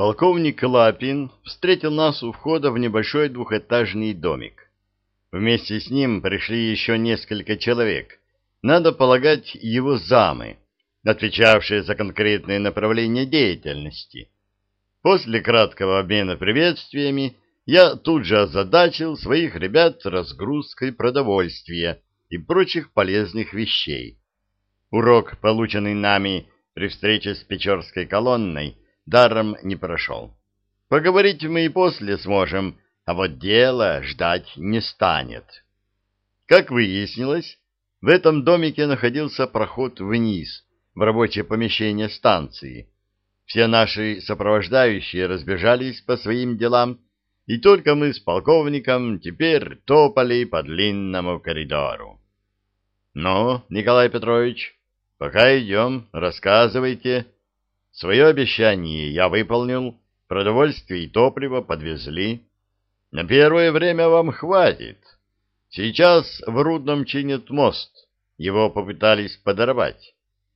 Полковник Лапин встретил нас у входа в небольшой двухэтажный домик. Вместе с ним пришли еще несколько человек. Надо полагать, его замы, отвечавшие за конкретные направления деятельности. После краткого обмена приветствиями я тут же озадачил своих ребят разгрузкой продовольствия и прочих полезных вещей. Урок, полученный нами при встрече с Печорской колонной, даром не прошел. Поговорить мы и после сможем, а вот дело ждать не станет. Как выяснилось, в этом домике находился проход вниз, в рабочее помещение станции. Все наши сопровождающие разбежались по своим делам, и только мы с полковником теперь топали по длинному коридору. — Ну, Николай Петрович, пока идем, рассказывайте, — Свое обещание я выполнил, продовольствие и топливо подвезли. На первое время вам хватит. Сейчас в Рудном чинят мост, его попытались подорвать.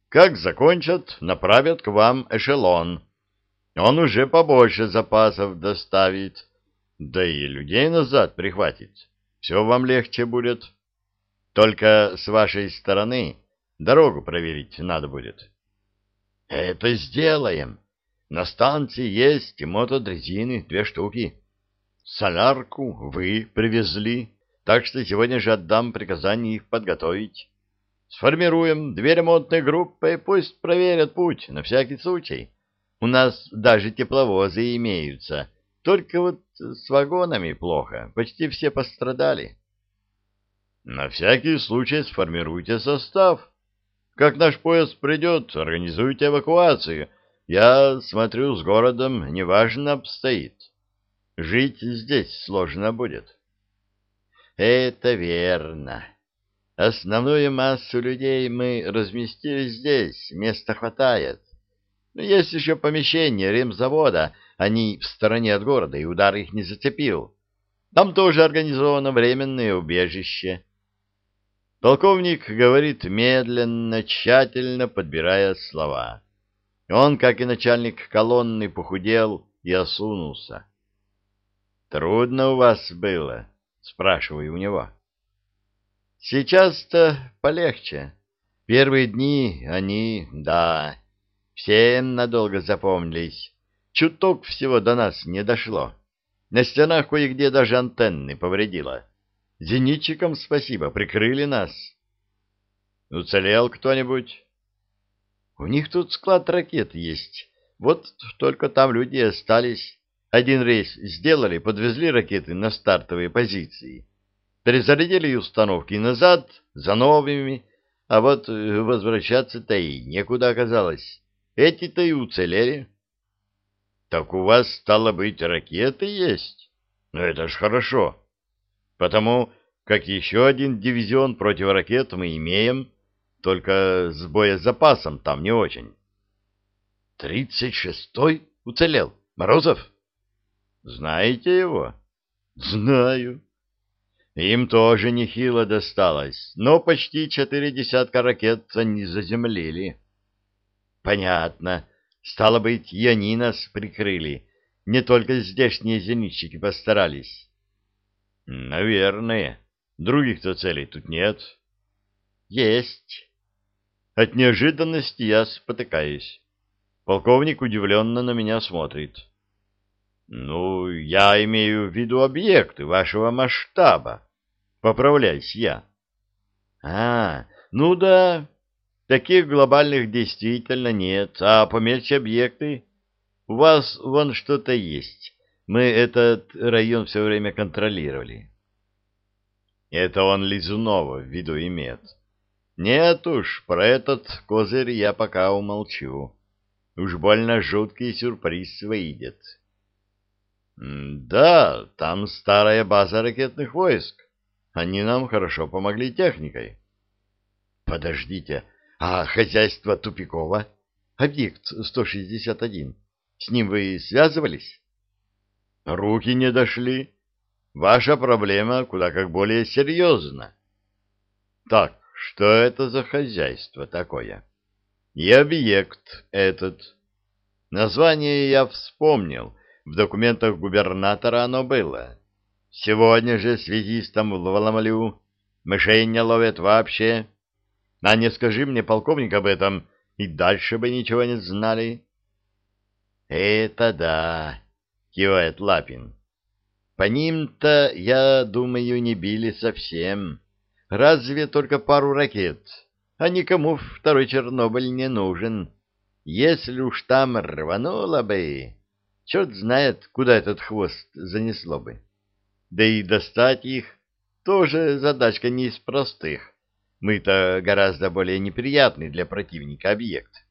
Как закончат, направят к вам эшелон. Он уже побольше запасов доставит, да и людей назад прихватит. Все вам легче будет. Только с вашей стороны дорогу проверить надо будет. Это сделаем. На станции есть мотодрезины, две штуки. Солярку вы привезли, так что сегодня же отдам приказание их подготовить. Сформируем две ремонтные группы, пусть проверят путь, на всякий случай. У нас даже тепловозы имеются, только вот с вагонами плохо, почти все пострадали. На всякий случай сформируйте состав. Как наш поезд придет, организуйте эвакуацию. Я смотрю, с городом неважно обстоит. Жить здесь сложно будет. Это верно. Основную массу людей мы разместили здесь, места хватает. Но есть еще помещение ремзавода, они в стороне от города, и удар их не зацепил. Там тоже организовано временное убежище. Полковник говорит медленно, тщательно подбирая слова. Он, как и начальник колонны, похудел и осунулся. «Трудно у вас было?» — спрашиваю у него. «Сейчас-то полегче. Первые дни они, да, всем надолго запомнились. Чуток всего до нас не дошло. На стенах кое-где даже антенны повредило». Зенитчикам спасибо, прикрыли нас. Уцелел кто-нибудь? У них тут склад ракет есть. Вот только там люди остались. Один рейс сделали, подвезли ракеты на стартовые позиции. Перезарядили установки назад, за новыми, а вот э, возвращаться-то и некуда оказалось. Эти-то и уцелели. Так у вас, стало быть, ракеты есть? Ну, это ж хорошо потому как еще один дивизион противоракет мы имеем, только с боезапасом там не очень. Тридцать шестой уцелел. Морозов? Знаете его? Знаю. Им тоже нехило досталось, но почти четыре десятка ракет они заземлили. Понятно. Стало быть, и они нас прикрыли. Не только здешние зенитчики постарались. Наверное. Других-то целей тут нет. Есть. От неожиданности я спотыкаюсь. Полковник удивленно на меня смотрит. Ну, я имею в виду объекты вашего масштаба. Поправляюсь я. А, ну да, таких глобальных действительно нет, а помельче объекты. У вас вон что-то есть. Мы этот район все время контролировали. Это он Лизунова в виду имеет. Нет уж, про этот козырь я пока умолчу. Уж больно жуткий сюрприз выйдет. Да, там старая база ракетных войск. Они нам хорошо помогли техникой. Подождите, а хозяйство Тупикова? Объект 161. С ним вы связывались? Руки не дошли. Ваша проблема куда как более серьезна. Так, что это за хозяйство такое? И объект этот. Название я вспомнил, в документах губернатора оно было. Сегодня же связистам ловлю, мышей не ловят вообще. А не скажи мне, полковник, об этом, и дальше бы ничего не знали. — Это да, — кивает Лапин. — По ним-то, я думаю, не били совсем. Разве только пару ракет, а никому второй Чернобыль не нужен. Если уж там рвануло бы, черт знает, куда этот хвост занесло бы. Да и достать их тоже задачка не из простых. Мы-то гораздо более неприятный для противника объект.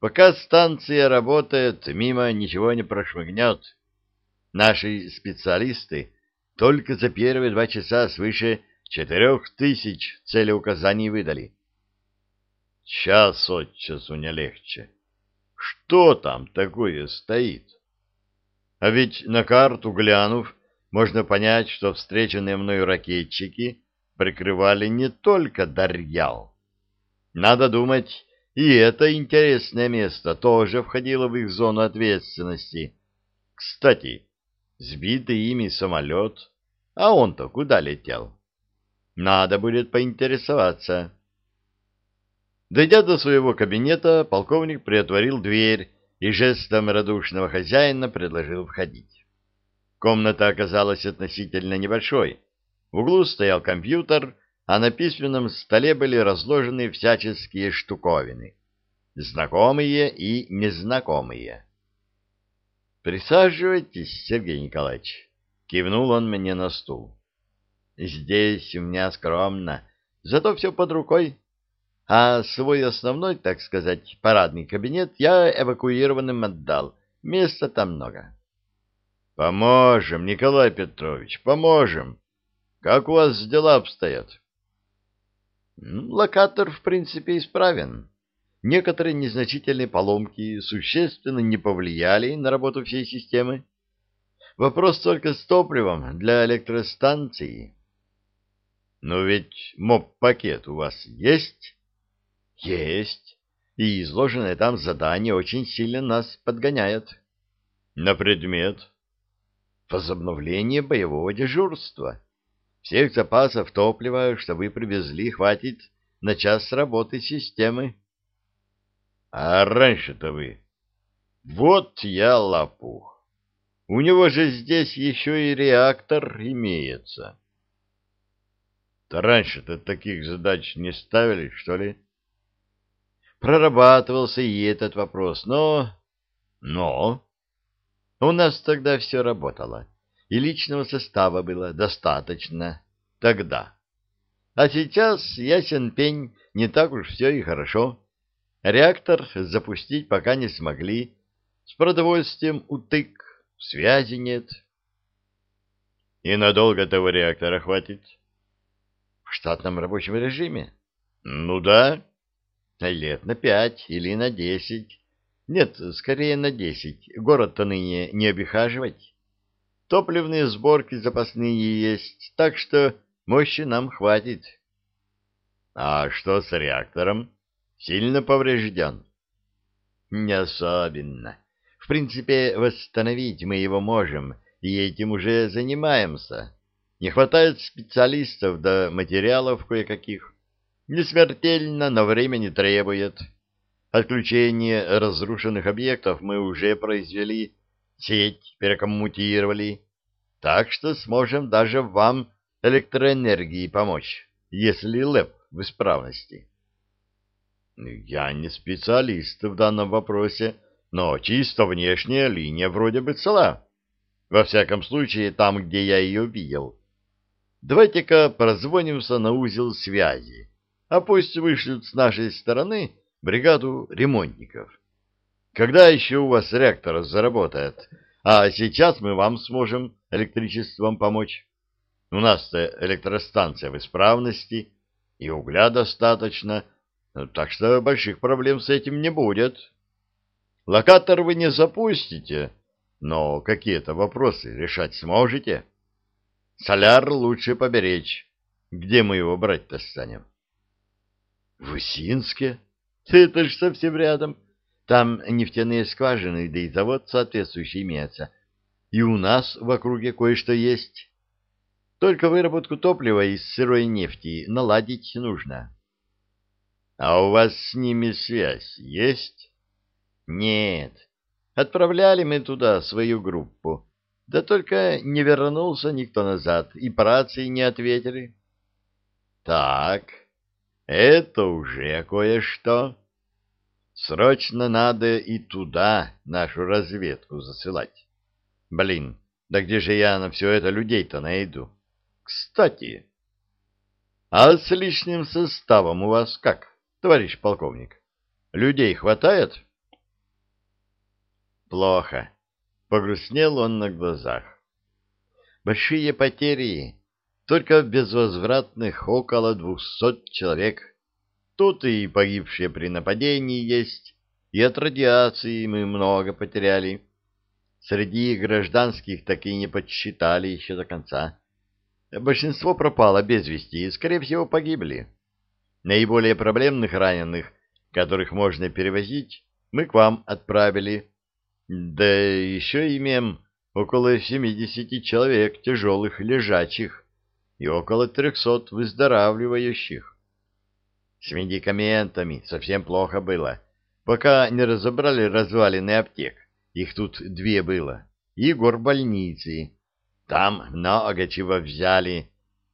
Пока станция работает, мимо ничего не прошмыгнет. Наши специалисты только за первые два часа свыше четырех тысяч целеуказаний выдали. Час от часу не легче. Что там такое стоит? А ведь на карту глянув, можно понять, что встреченные мною ракетчики прикрывали не только Дарьял. Надо думать, и это интересное место тоже входило в их зону ответственности. Кстати, сбитый ими самолет, а он-то куда летел? Надо будет поинтересоваться. Дойдя до своего кабинета, полковник приотворил дверь и жестом радушного хозяина предложил входить. Комната оказалась относительно небольшой, в углу стоял компьютер, а на письменном столе были разложены всяческие штуковины, знакомые и незнакомые. «Присаживайтесь, Сергей Николаевич», — кивнул он мне на стул. «Здесь у меня скромно, зато все под рукой, а свой основной, так сказать, парадный кабинет я эвакуированным отдал, места там много». «Поможем, Николай Петрович, поможем», как у вас дела обстоят? Локатор, в принципе, исправен. Некоторые незначительные поломки существенно не повлияли на работу всей системы. Вопрос только с топливом для электростанции. Но ведь МОП-пакет у вас есть? Есть. И изложенное там задание очень сильно нас подгоняет. На предмет? Возобновление боевого дежурства. Всех запасов топлива, что вы привезли, хватит на час работы системы. А раньше-то вы... Вот я лопух. У него же здесь еще и реактор имеется. То раньше-то таких задач не ставили, что ли? Прорабатывался и этот вопрос, но... Но? У нас тогда все работало и личного состава было достаточно тогда. А сейчас, ясен пень, не так уж все и хорошо. Реактор запустить пока не смогли. С продовольствием утык, связи нет. И надолго того реактора хватит? В штатном рабочем режиме? Ну да. Лет на пять или на десять. Нет, скорее на десять. Город-то ныне не обихаживать. Топливные сборки запасные есть, так что мощи нам хватит. А что с реактором? Сильно поврежден? Не особенно. В принципе, восстановить мы его можем, и этим уже занимаемся. Не хватает специалистов да материалов кое-каких. Не смертельно, но времени требует. Отключение разрушенных объектов мы уже произвели, сеть перекоммутировали, так что сможем даже вам электроэнергией помочь, если ЛЭП в исправности. Я не специалист в данном вопросе, но чисто внешняя линия вроде бы цела. Во всяком случае, там, где я ее видел. Давайте-ка прозвонимся на узел связи, а пусть вышлют с нашей стороны бригаду ремонтников. Когда еще у вас реактор заработает? А сейчас мы вам сможем электричеством помочь. У нас-то электростанция в исправности, и угля достаточно, так что больших проблем с этим не будет. Локатор вы не запустите, но какие-то вопросы решать сможете. Соляр лучше поберечь. Где мы его брать-то станем? В Усинске? Это ж совсем рядом. Там нефтяные скважины, да и завод соответствующий имеется. И у нас в округе кое-что есть. Только выработку топлива из сырой нефти наладить нужно. — А у вас с ними связь есть? — Нет. Отправляли мы туда свою группу. Да только не вернулся никто назад, и по рации не ответили. — Так, это уже кое-что. Срочно надо и туда нашу разведку засылать. Блин, да где же я на все это людей-то найду? Кстати, а с лишним составом у вас как, товарищ полковник? Людей хватает? Плохо. Погрустнел он на глазах. Большие потери, только безвозвратных около двухсот человек. Тут и погибшие при нападении есть, и от радиации мы много потеряли. Среди гражданских так и не подсчитали еще до конца. Большинство пропало без вести и, скорее всего, погибли. Наиболее проблемных раненых, которых можно перевозить, мы к вам отправили. Да еще имеем около 70 человек тяжелых лежачих и около 300 выздоравливающих. С медикаментами совсем плохо было. Пока не разобрали развалины аптек, их тут две было, и горбольницы. Там много чего взяли,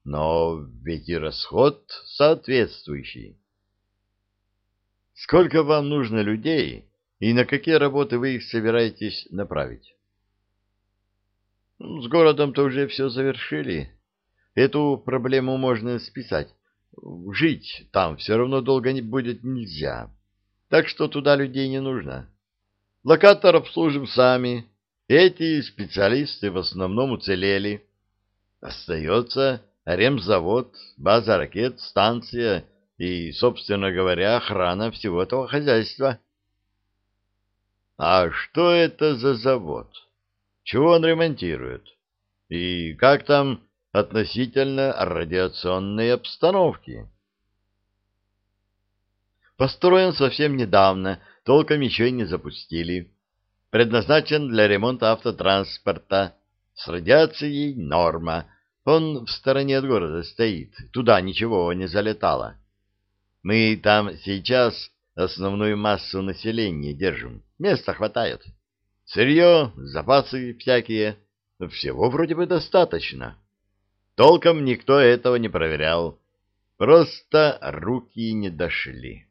но ведь и расход соответствующий. Сколько вам нужно людей, и на какие работы вы их собираетесь направить? С городом-то уже все завершили. Эту проблему можно списать. Жить там все равно долго не будет нельзя. Так что туда людей не нужно. Локатор обслужим сами. Эти специалисты в основном уцелели. Остается ремзавод, база ракет, станция и, собственно говоря, охрана всего этого хозяйства. А что это за завод? Чего он ремонтирует? И как там относительно радиационной обстановки. Построен совсем недавно, толком еще и не запустили. Предназначен для ремонта автотранспорта. С радиацией норма. Он в стороне от города стоит. Туда ничего не залетало. Мы там сейчас основную массу населения держим. Места хватает. Сырье, запасы всякие. Всего вроде бы достаточно. Толком никто этого не проверял. Просто руки не дошли.